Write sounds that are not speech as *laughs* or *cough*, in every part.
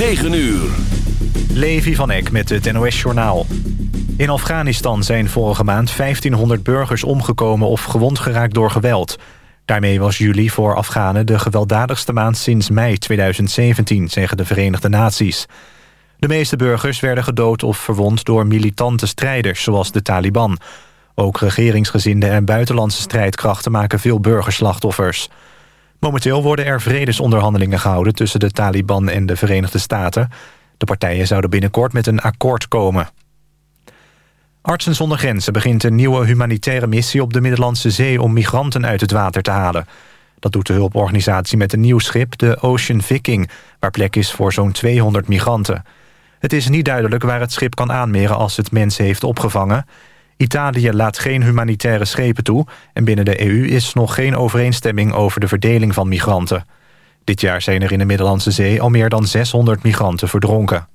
9 uur. Levi van Eck met het NOS-journaal. In Afghanistan zijn vorige maand 1500 burgers omgekomen of gewond geraakt door geweld. Daarmee was juli voor Afghanen de gewelddadigste maand sinds mei 2017, zeggen de Verenigde Naties. De meeste burgers werden gedood of verwond door militante strijders, zoals de Taliban. Ook regeringsgezinden en buitenlandse strijdkrachten maken veel burgerslachtoffers. Momenteel worden er vredesonderhandelingen gehouden tussen de Taliban en de Verenigde Staten. De partijen zouden binnenkort met een akkoord komen. Artsen zonder Grenzen begint een nieuwe humanitaire missie op de Middellandse Zee om migranten uit het water te halen. Dat doet de hulporganisatie met een nieuw schip, de Ocean Viking, waar plek is voor zo'n 200 migranten. Het is niet duidelijk waar het schip kan aanmeren als het mensen heeft opgevangen. Italië laat geen humanitaire schepen toe... en binnen de EU is nog geen overeenstemming over de verdeling van migranten. Dit jaar zijn er in de Middellandse Zee al meer dan 600 migranten verdronken.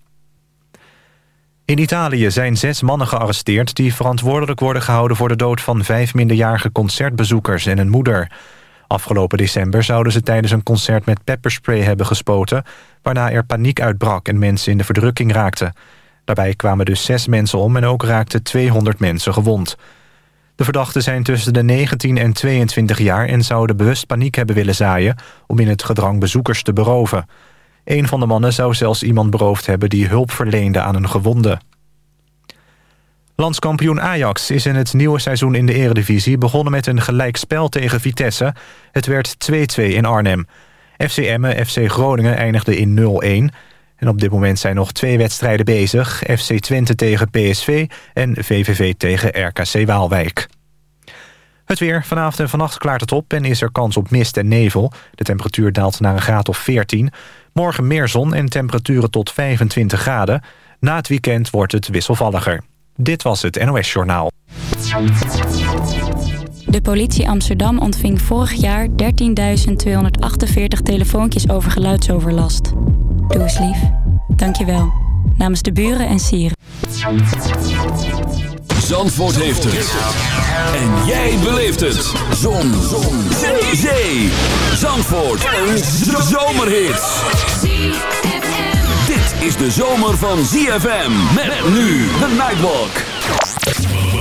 In Italië zijn zes mannen gearresteerd... die verantwoordelijk worden gehouden voor de dood van vijf minderjarige concertbezoekers en een moeder. Afgelopen december zouden ze tijdens een concert met pepperspray hebben gespoten... waarna er paniek uitbrak en mensen in de verdrukking raakten... Daarbij kwamen dus zes mensen om en ook raakten 200 mensen gewond. De verdachten zijn tussen de 19 en 22 jaar... en zouden bewust paniek hebben willen zaaien... om in het gedrang bezoekers te beroven. Een van de mannen zou zelfs iemand beroofd hebben... die hulp verleende aan een gewonde. Landskampioen Ajax is in het nieuwe seizoen in de eredivisie... begonnen met een gelijkspel tegen Vitesse. Het werd 2-2 in Arnhem. FC Emmen, FC Groningen eindigde in 0-1... En op dit moment zijn nog twee wedstrijden bezig. FC Twente tegen PSV en VVV tegen RKC Waalwijk. Het weer. Vanavond en vannacht klaart het op en is er kans op mist en nevel. De temperatuur daalt naar een graad of 14. Morgen meer zon en temperaturen tot 25 graden. Na het weekend wordt het wisselvalliger. Dit was het NOS Journaal. De politie Amsterdam ontving vorig jaar 13.248 telefoontjes over geluidsoverlast. Doe eens lief. Dankjewel. Namens de buren en sieren. Zandvoort heeft het. En jij beleeft het. Zon. Zon. Zee. Zee. Zandvoort. Een zomerhit. Dit is de zomer van ZFM. Met nu de Nightwalk.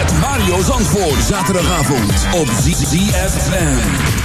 Met Mario Zandvoort. Zaterdagavond op ZFM.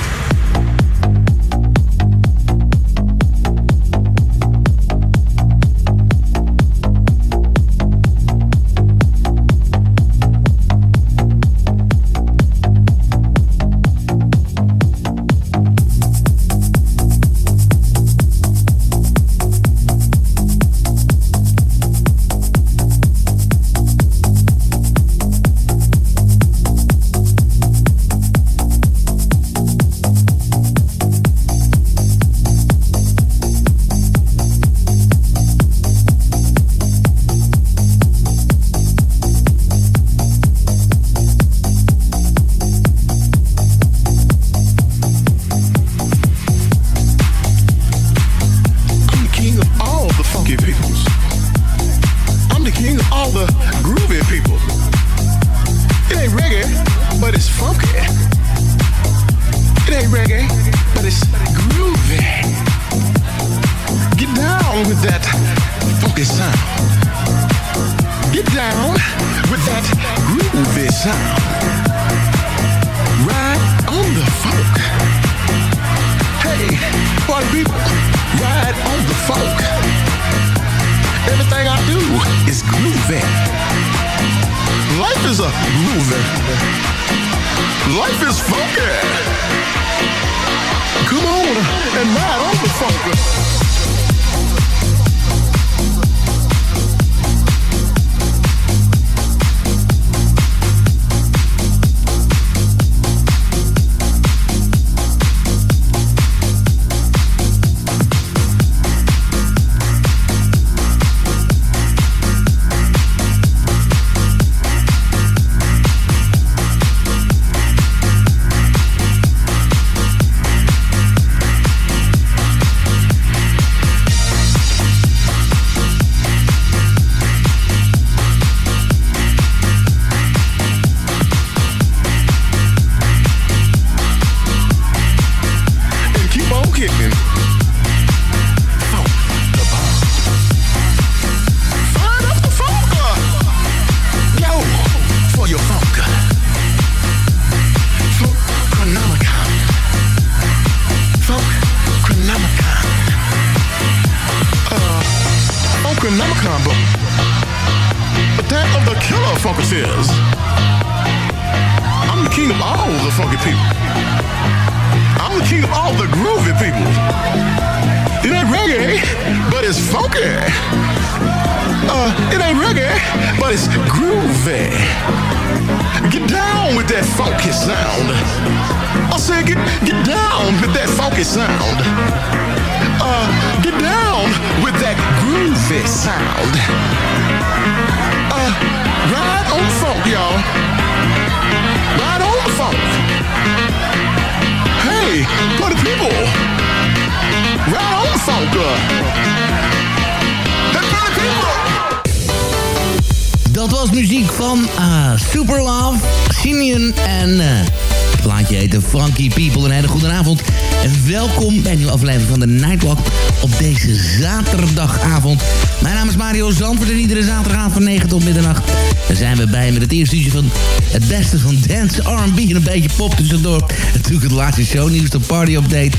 Pop tussendoor. Natuurlijk het laatste shownieuws, de party update.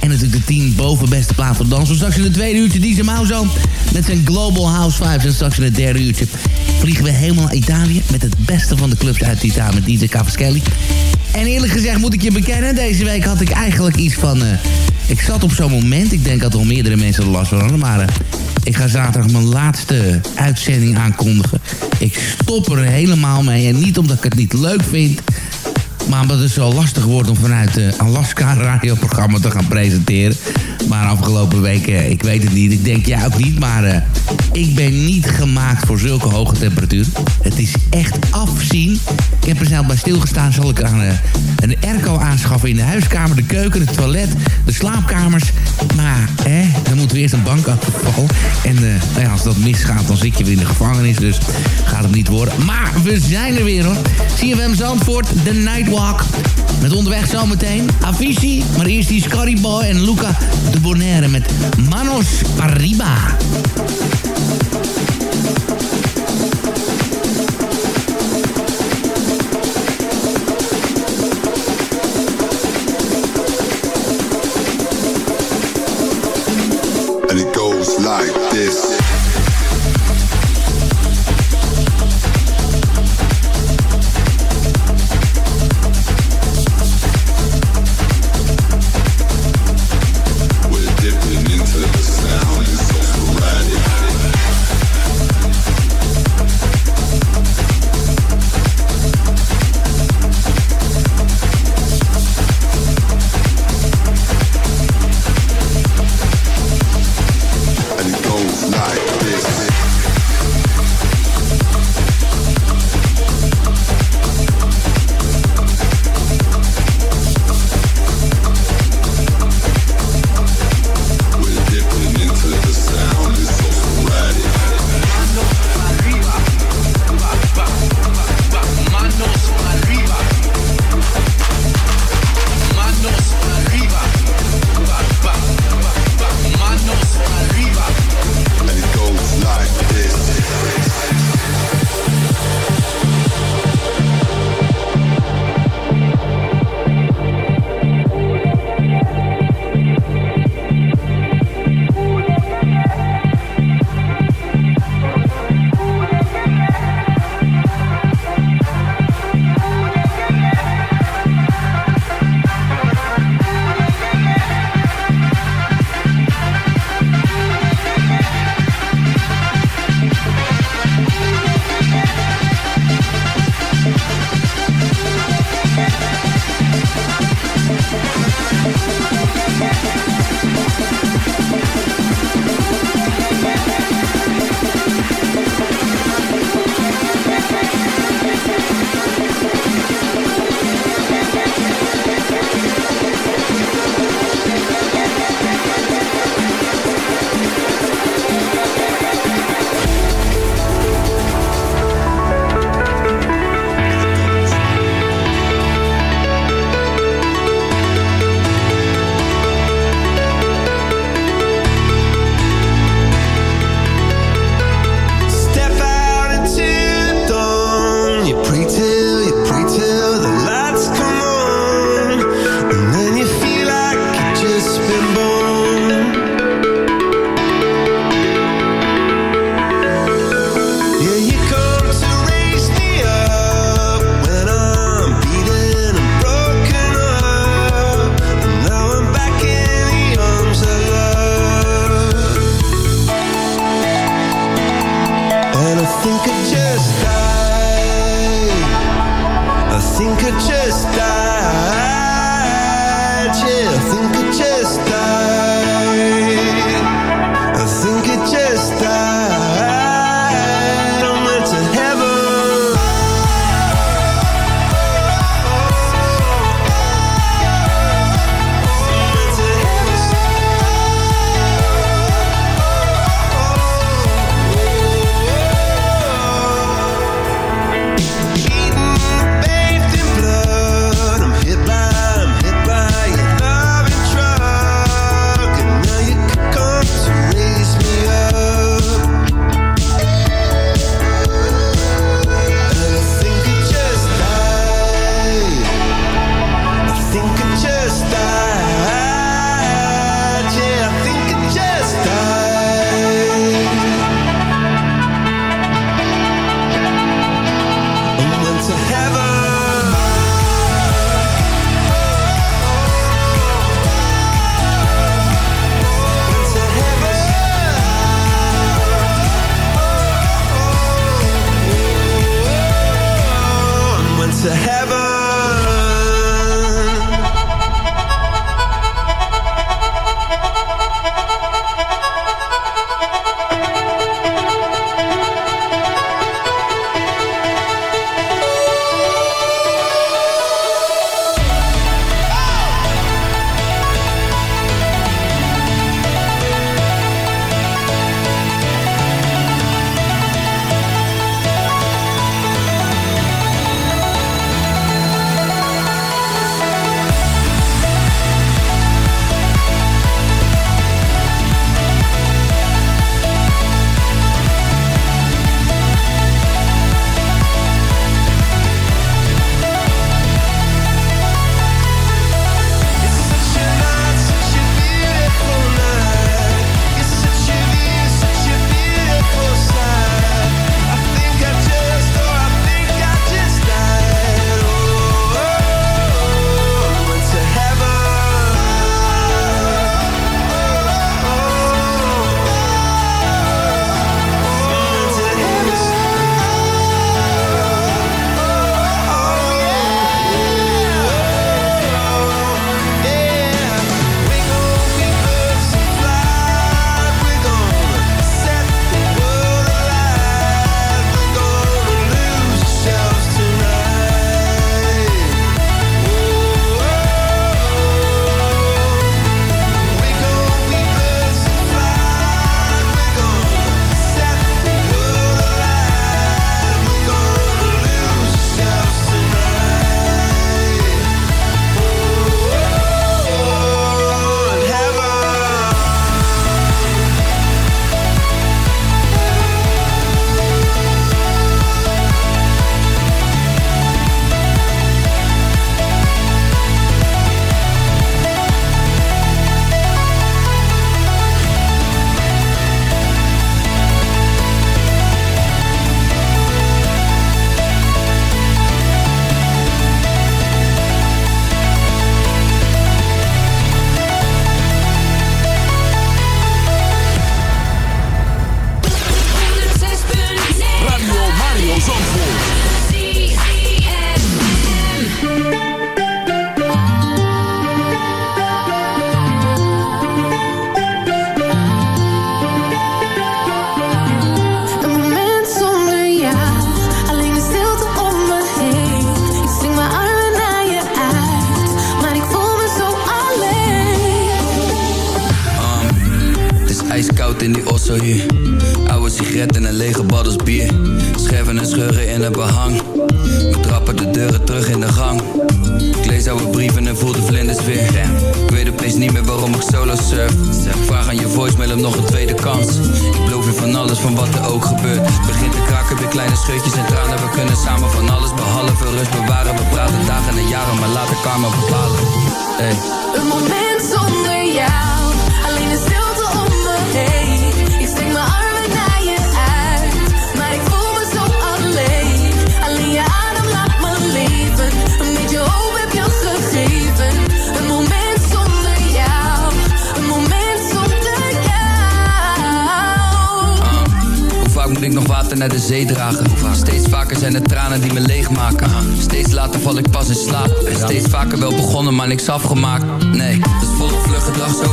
En natuurlijk de 10 bovenbeste plaat van dansen. Straks in het tweede uurtje DJ Mauzo met zijn Global House Vibes. En straks in het derde uurtje vliegen we helemaal naar Italië... met het beste van de clubs uit Italië met DJ Cavaschelli. En eerlijk gezegd moet ik je bekennen... deze week had ik eigenlijk iets van... Uh, ik zat op zo'n moment, ik denk dat er al meerdere mensen last van hadden... maar uh, ik ga zaterdag mijn laatste uitzending aankondigen. Ik stop er helemaal mee. En niet omdat ik het niet leuk vind... Maar omdat het zo lastig wordt om vanuit de Alaska radioprogramma te gaan presenteren. Maar afgelopen weken, ik weet het niet. Ik denk jij ja, ook niet, maar uh, ik ben niet gemaakt voor zulke hoge temperaturen. Het is echt afzien. Ik heb er zelf bij stilgestaan. Zal ik aan, een airco aanschaffen in de huiskamer, de keuken, het toilet, de slaapkamers. Maar hè, dan moeten we eerst een bank afvallen. En nou ja, als dat misgaat, dan zit je weer in de gevangenis. Dus gaat het niet worden. Maar we zijn er weer hoor. CFM Zandvoort, The Nightwalk. Met onderweg zometeen Avicii. Maar eerst die Boy en Luca de Bonaire met Manos Arriba.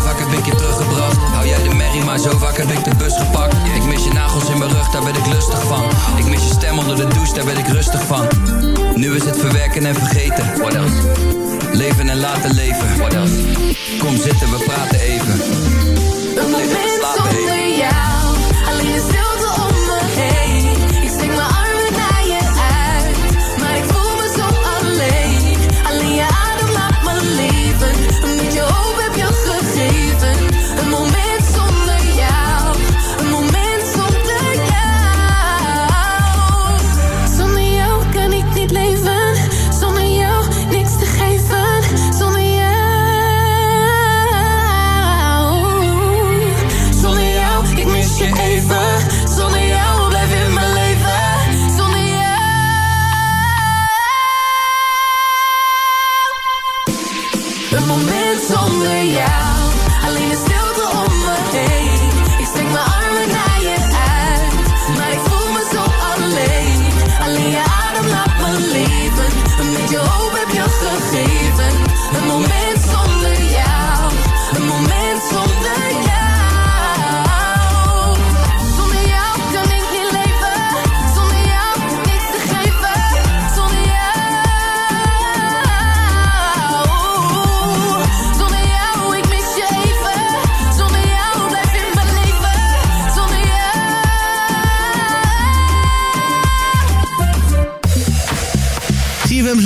Vaak heb ik je teruggebracht. Hou jij de merrie, maar zo vaak heb ik de bus gepakt. Ik mis je nagels in mijn rug, daar ben ik lustig van. Ik mis je stem onder de douche, daar ben ik rustig van. Nu is het verwerken en vergeten. What else? Leven en laten leven. What else? Kom zitten, we praten even.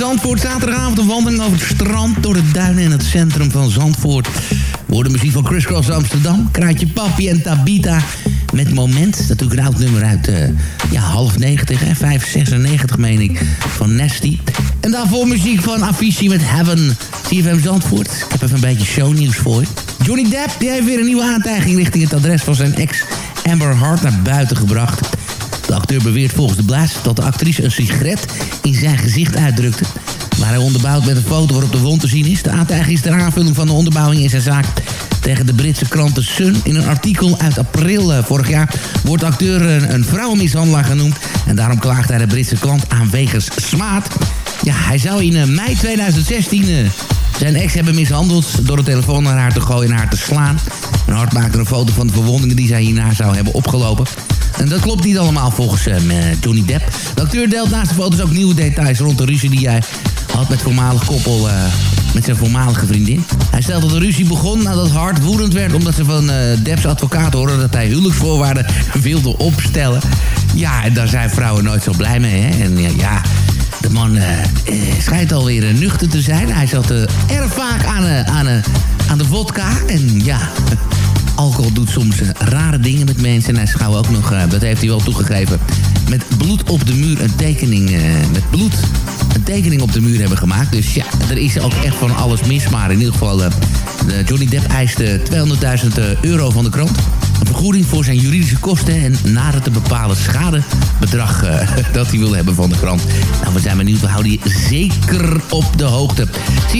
Zandvoort, zaterdagavond een wandeling over het strand... door de duinen en het centrum van Zandvoort. We horen muziek van Chris Cross Amsterdam... Kraantje Papi en Tabita met Moment. Natuurlijk een oud nummer uit eh, ja, half 90, hè, 596 meen ik, van Nasty. En daarvoor muziek van Avicii met Heaven. CFM Zandvoort, ik heb even een beetje shownieuws voor je. Johnny Depp die heeft weer een nieuwe aantijging... richting het adres van zijn ex Amber Hart naar buiten gebracht... De acteur beweert volgens de blaas dat de actrice een sigaret in zijn gezicht uitdrukte. Waar hij onderbouwt met een foto waarop de wond te zien is. De aantijging is de aanvulling van de onderbouwing in zijn zaak tegen de Britse krant The Sun. In een artikel uit april eh, vorig jaar wordt de acteur een, een vrouwenmishandelaar genoemd. En daarom klaagt hij de Britse klant aan wegens smaad. Ja, hij zou in eh, mei 2016 eh, zijn ex hebben mishandeld... door de telefoon naar haar te gooien en haar te slaan. En Hart maakte een foto van de verwondingen die zij hierna zou hebben opgelopen. En dat klopt niet allemaal volgens eh, Johnny Depp. De acteur deelt naast de foto's ook nieuwe details rond de ruzie die hij had met voormalig koppel... eh, met zijn voormalige vriendin. Hij stelt dat de ruzie begon nadat Hart woedend werd... omdat ze van eh Depps advocaat hoorden dat hij huwelijksvoorwaarden *laughs* wilde opstellen. Ja, en daar zijn vrouwen nooit zo blij mee, hè. En ja, de man eh, schijnt alweer uh, nuchter te zijn. Hij zat eh, erg vaak aan, aan, aan de vodka. En ja, *laughs* alcohol doet soms eh, rare dingen met mensen. En hij schouw ook nog, eh, dat heeft hij wel toegegeven... met bloed op de muur een tekening... eh, met bloed een tekening op de muur hebben gemaakt. Dus ja, er is ook echt van alles mis. Maar in ieder geval, Johnny Depp eiste 200.000 euro van de krant. Een vergoeding voor zijn juridische kosten en nader te bepalen schadebedrag eh, *laughs* dat hij wil hebben van de krant. Nou, we zijn benieuwd, we houden je zeker op de hoogte.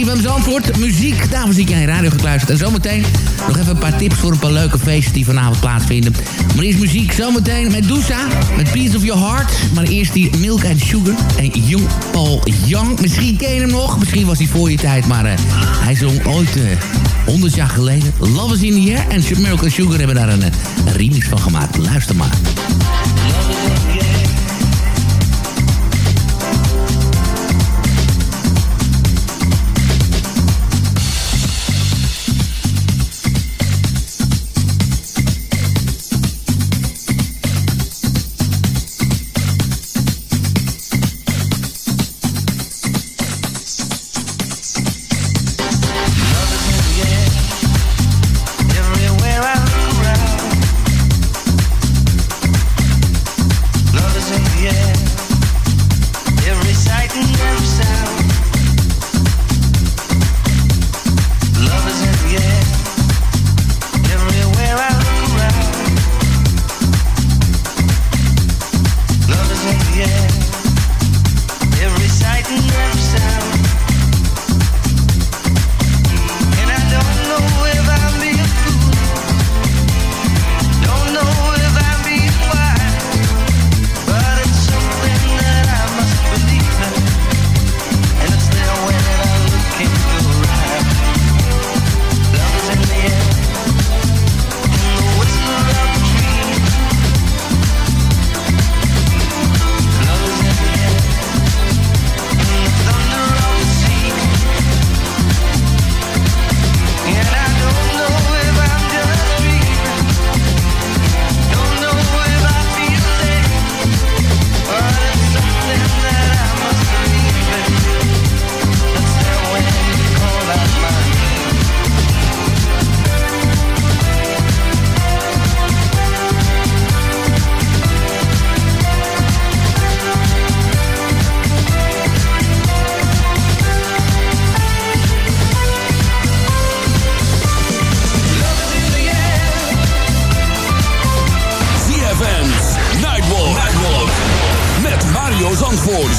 Hem Zandvoort, muziek, daarvoor zie ik je radio gekluisterd. En zometeen nog even een paar tips voor een paar leuke feesten die vanavond plaatsvinden. Maar eerst muziek, zometeen met Dousa, met Piece of Your Heart. Maar eerst die Milk and Sugar en Jong Paul Young. Misschien ken je hem nog, misschien was hij voor je tijd, maar eh, hij zong ooit... eh, 100 jaar geleden. Love is in the air. En Milk and Sugar hebben daar een, een remix van gemaakt. Luister maar.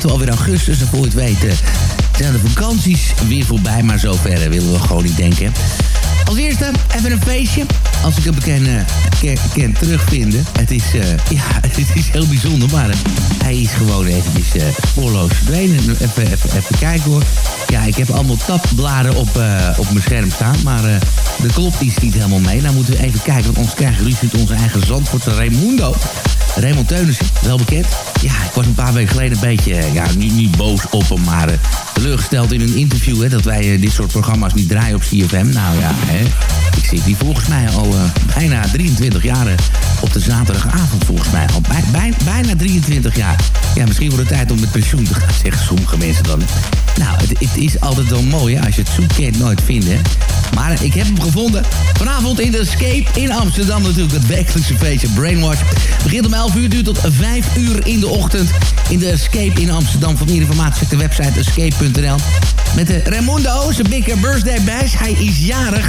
Zitten we alweer augustus. En voor het weet eh, zijn de vakanties weer voorbij. Maar zover willen we gewoon niet denken. Als eerste even een feestje. Als ik hem eh, kan, kan terugvinden. Het is, eh, ja, *laughs* het is heel bijzonder, maar hij is gewoon eventjes eh spoorloos verdwenen. Even, even, even kijken hoor. Ja, ik heb allemaal tabbladen op, eh, op mijn scherm staan, maar dat klopt niet helemaal mee. Nou moeten we even kijken, want ons krijgen ruzie met onze eigen Zandvoortse Raimundo. Raymond Teunissen, wel bekend. Ja, ik was een paar weken geleden een beetje, eh, ja, niet, niet boos op hem, maar eh, teleurgesteld in een interview... Hè, dat wij eh, dit soort programma's niet draaien op CFM. Nou ja, hè, ik zit hier volgens mij al bijna 23 jaar op de zaterdagavond, volgens mij. Al bij- bijna 23 jaar. Ja, misschien wordt het tijd om met pensioen te gaan, zeggen sommige mensen dan. Nou, het, is altijd wel mooi als je het zoekt, nooit vinden. Maar ik heb hem gevonden. Vanavond in de Escape in Amsterdam natuurlijk. Het wekelijkse feestje Brainwash. Begint om 11 uur, duurt tot 5 uur in de ochtend. In de Escape in Amsterdam. Voor meer informatie check de website escape.nl. Met de Raimundo, zijn big birthday bash. Hij is jarig.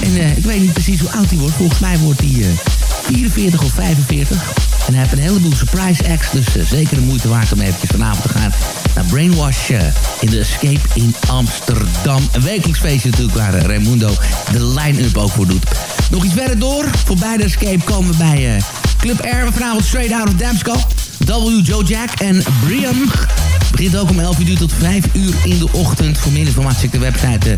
En eh, ik weet niet precies hoe oud hij wordt. Volgens mij wordt hij eh, 44 of 45. En hij heeft een heleboel surprise acts. Dus eh, zeker de moeite waard om eventjes vanavond te gaan. naar Brainwash eh, in de Escape in Amsterdam. Een wekelijks feestje natuurlijk waar eh, Raimundo de line-up ook voor doet. Nog iets verder door. Voorbij de Escape komen we bij Club Air. Vanavond straight out of Damsco. W. Joe Jack en Brian. Begint ook om 11 uur tot 5 uur in de ochtend. Voor meer informatie check de website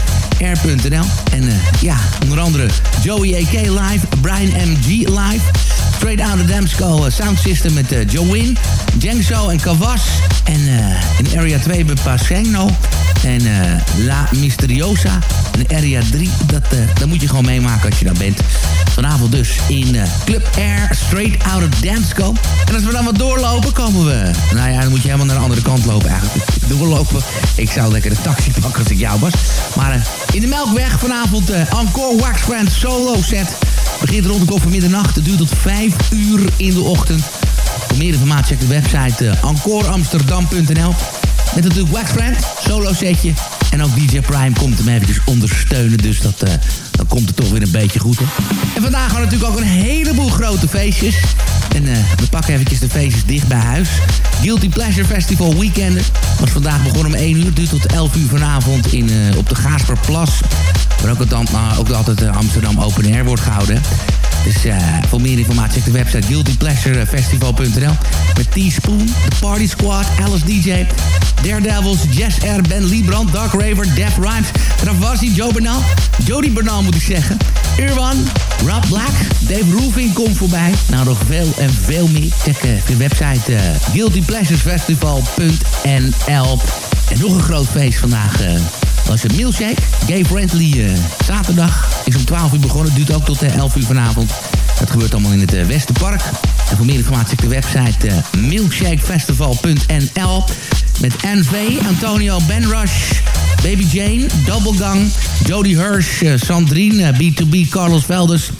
uh. En uh, ja, onder andere Joey AK live, Brian MG live. Straight Out of Damsco uh, Sound System met uh, Joe Win, Jengso en Kawas. En in Area 2 bij Pasengno. En La Misteriosa. En Area 3, dat, dat moet je gewoon meemaken als je daar bent. Vanavond dus in Club Air, Straight Out of Damsco. En als we dan wat doorlopen, komen we... Nou ja, dan moet je helemaal naar de andere kant lopen eigenlijk. Doorlopen. Ik zou lekker de taxi pakken als ik jou was. Maar uh, in de Melkweg vanavond uh, Encore Wax Grand solo set. Begint rond de klok van middernacht. Het duurt tot 5 uur in de ochtend. Voor meer informatie check de website uh, encoreamsterdam.nl. Met natuurlijk Wax Grand, solo setje. En ook DJ Prime komt hem eventjes ondersteunen. Dus dat, uh, dan komt het toch weer een beetje goed. Hè? En vandaag gaan natuurlijk ook een heleboel grote feestjes. En uh, we pakken eventjes de feestjes dicht bij huis. Guilty Pleasure Festival Weekend. Was vandaag begonnen om 1 uur. Duurt tot 11 uur vanavond in, uh, op de Gaasperplas. Waar ook, het ook altijd Amsterdam Open Air wordt gehouden. Dus voor meer informatie check de website guiltypleasurefestival.nl Met Teaspoon, The Party Squad, Alice DJ, Daredevils, Jess R, Ben Liebrand, Dark Raver, Def Rhymes, Ravasi, Joe Bernal, Jody Bernal moet ik zeggen, Irwan, Rob Black, Dave Roofing komt voorbij. Nou, nog veel en veel meer. Check uh, de website uh, guiltypleasuresfestival.nl En nog een groot feest vandaag... Was een milkshake. Gay Friendly uh, zaterdag. Is om 12 uur begonnen. Duurt ook tot uh, 11 uur vanavond. Dat gebeurt allemaal in het uh, Westerpark. En voor meer informatie op de website milkshakefestival.nl. Met NV, Antonio Benrush, Baby Jane, Doublegang, Jody Hirsch, Sandrine, B2B, Carlos Velders...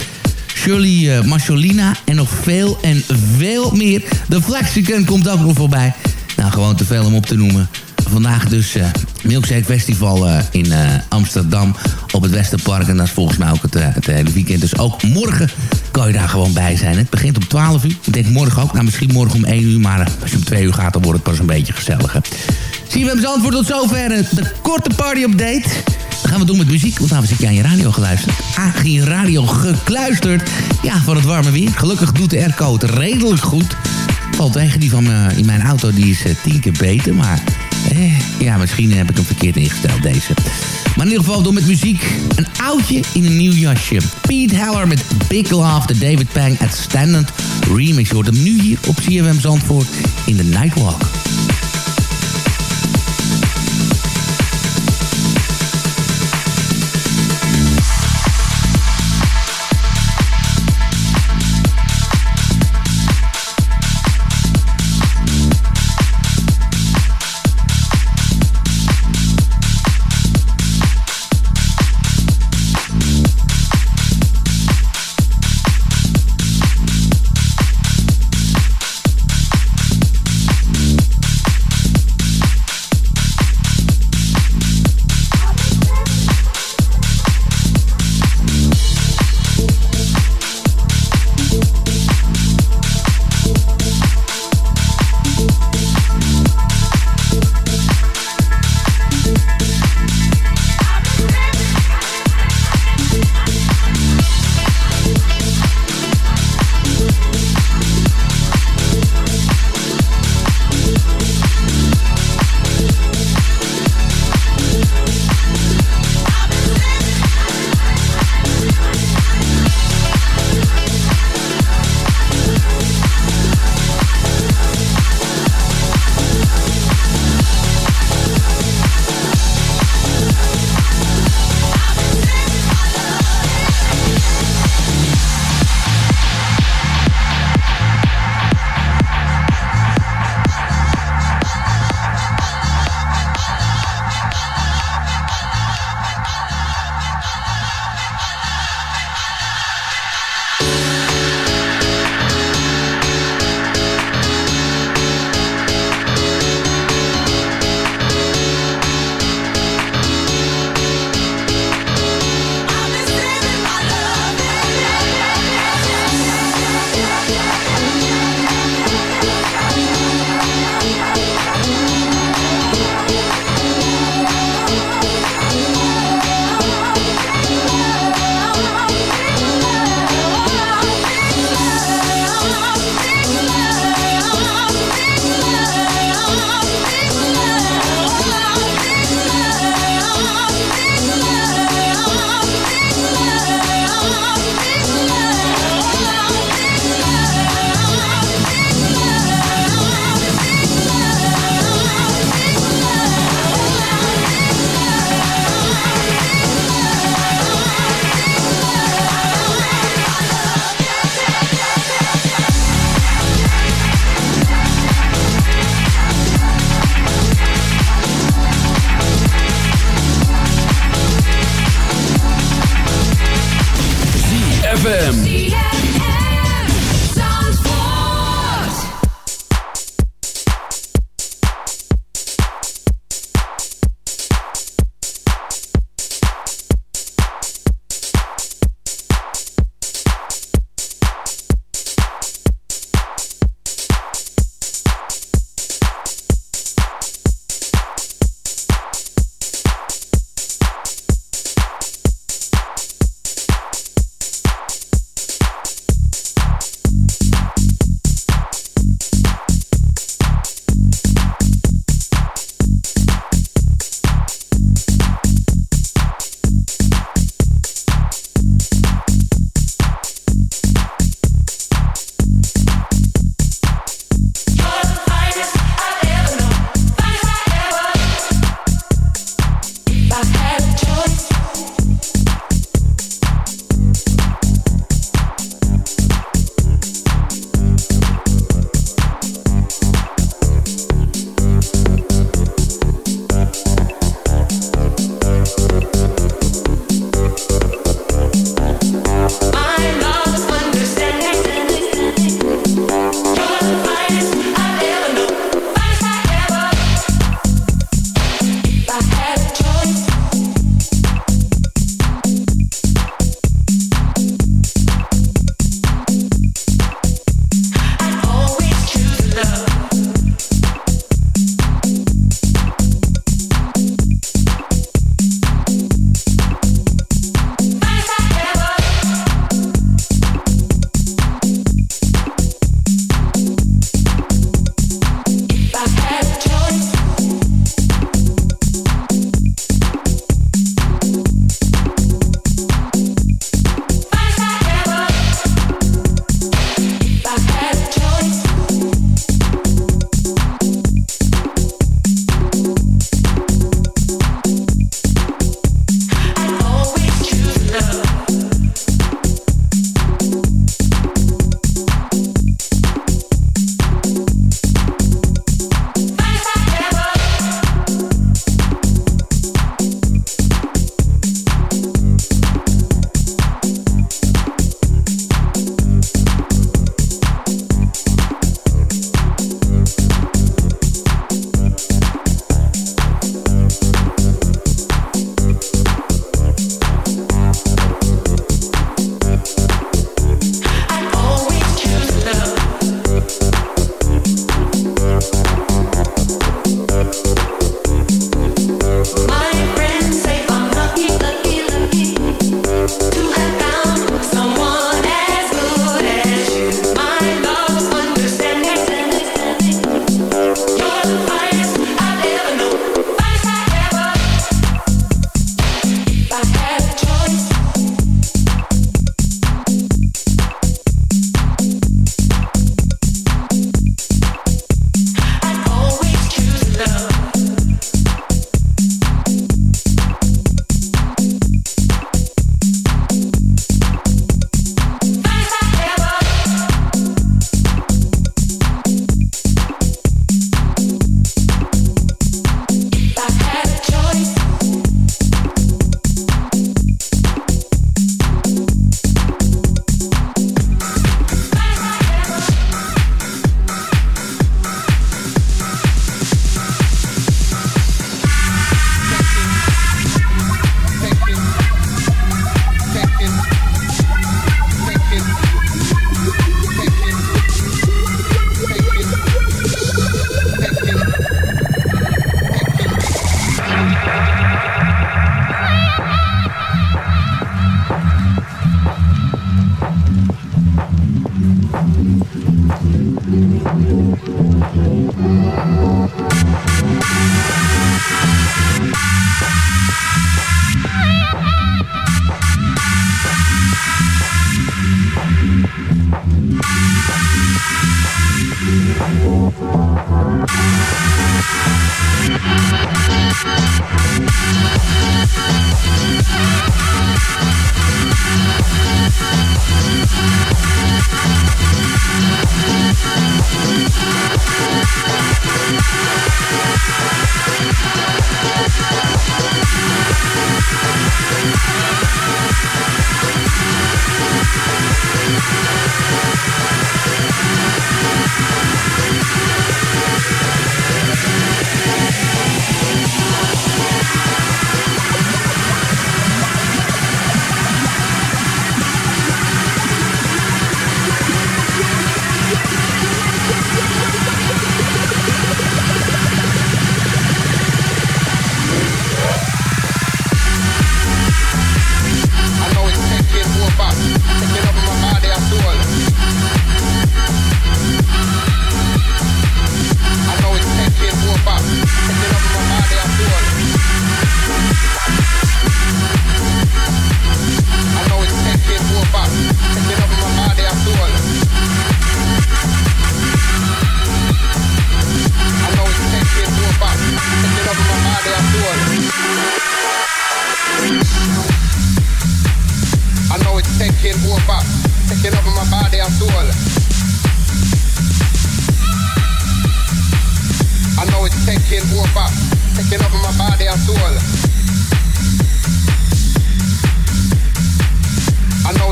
Shirley Macholina en nog veel en veel meer. De Flexicon komt ook nog voorbij. Nou, gewoon te veel om op te noemen vandaag dus uh, Milkshake Festival uh, in uh, Amsterdam op het Westerpark. En dat is volgens mij ook het, hele weekend. Dus ook morgen kan je daar gewoon bij zijn. Het begint om 12 uur. Ik denk morgen ook. Nou, misschien morgen om 1 uur. Maar als je om 2 uur gaat, dan wordt het pas een beetje gezelliger. Zie je hem antwoord tot zover. De korte party-update. Dan gaan we doen met muziek, want dan zit je aan je radio geluisterd. Aan je radio gekluisterd. Ja, van het warme weer. Gelukkig doet de airco het redelijk goed. Valt tegen, die van in mijn auto die is tien keer beter, maar... Eh, ja, misschien heb ik hem verkeerd ingesteld, deze. Maar in ieder geval door met muziek. Een oudje in een nieuw jasje. Pete Heller met Big Love, de David Pang Standard remix. Je hoort hem nu hier op CFM Zandvoort in de Nightwalk.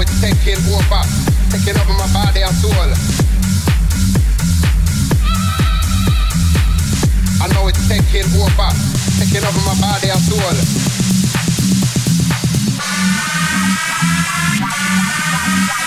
It's taking over, taking over my body and soul. I know it's taking over, taking over my body and soul. CFM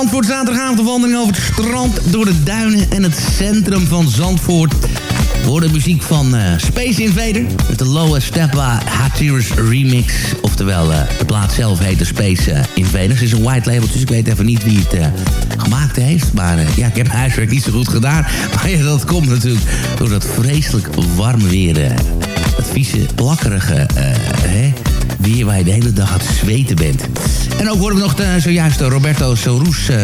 Zandvoort, zaterdagavond de wandeling over het strand... door de duinen en het centrum van Zandvoort. Horen de muziek van eh, Space Invader... met de Loa Steppa Hatteras remix. Oftewel, eh, de plaat zelf heet de Space eh, Invaders. Het is een white label, dus ik weet even niet wie het gemaakt heeft. Maar ja, ik heb huiswerk niet zo goed gedaan. *laughs* Maar ja, dat komt natuurlijk door dat vreselijk warme weer... dat vieze, plakkerige hè, weer waar je de hele dag aan het zweten bent. En ook horen we nog de, zojuist eh, Roberto Sorus eh,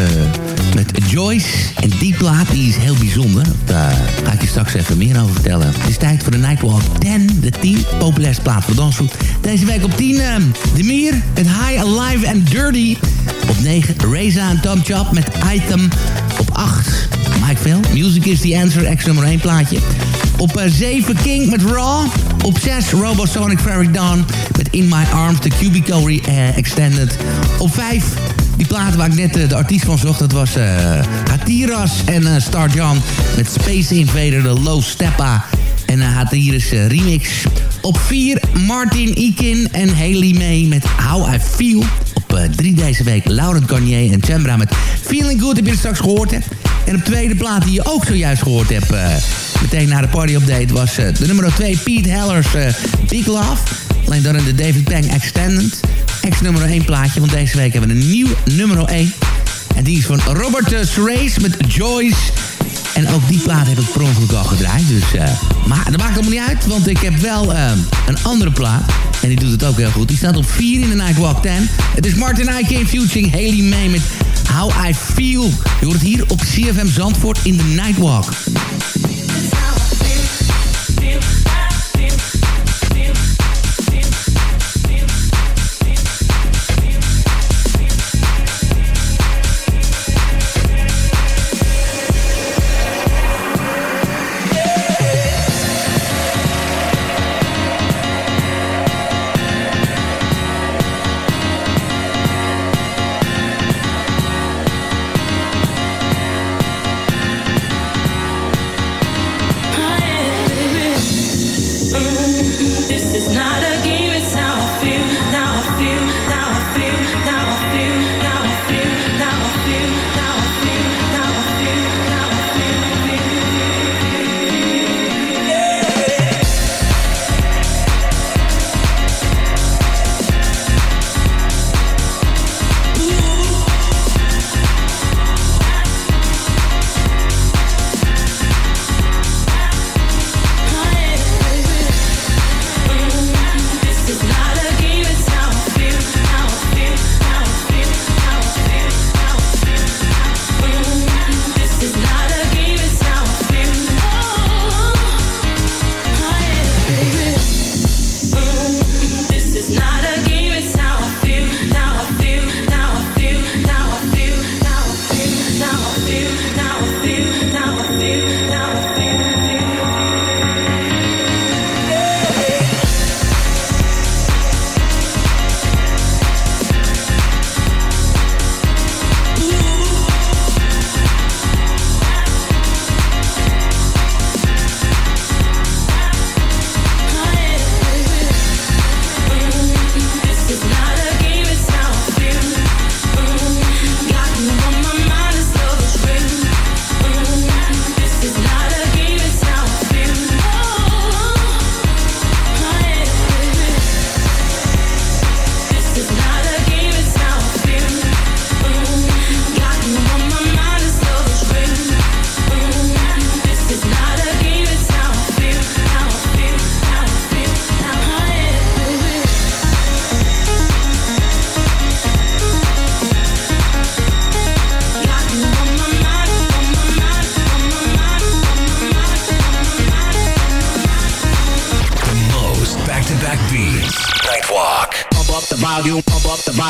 met Joyce. En die plaat die is heel bijzonder. Daar ga ik je straks even meer over vertellen. Het is tijd voor de Nightwalk 10, de 10 populairste plaat voor dansvoet. Deze week op 10 eh, De Mier, het High, Alive and Dirty. Op 9 Reza en Tom Chop met Item. Op 8 Mike Phil, Music is the Answer, ex nummer 1 plaatje. Op 7 King met Raw. Op 6 Robosonic Ferric Dawn met In My Arms, de Cubicle eh, Extended. Op 5 die plaat waar ik net eh, de artiest van zocht, dat was eh Hatiras en Star John met Space Invader, de Low Steppa en uh, Hatiras remix. Op 4 Martin Ikin en Haley May met How I Feel. Op 3 deze week Laurent Garnier en Chembra met Feeling Good, heb je straks gehoord. Hè? En op tweede plaat die je ook zojuist gehoord hebt... eh, meteen na de party-update was eh, de nummer 2 Pete Hellers eh, Big Love. Alleen dan in de David Bang Extended. Ex nummer 1 plaatje, want deze week hebben we een nieuw nummer 1. En die is van Robert uh, Surace met Joyce. En ook die plaat heb ik per ongeluk al gedraaid. Dus, eh, maar dat maakt allemaal niet uit, want ik heb wel eh, een andere plaat. En die doet het ook heel goed. Die staat op 4 in de Nightwalk 10. Het is Martin I.K. featuring Haley May met How I Feel. Je hoort het hier op CFM Zandvoort in de Nightwalk.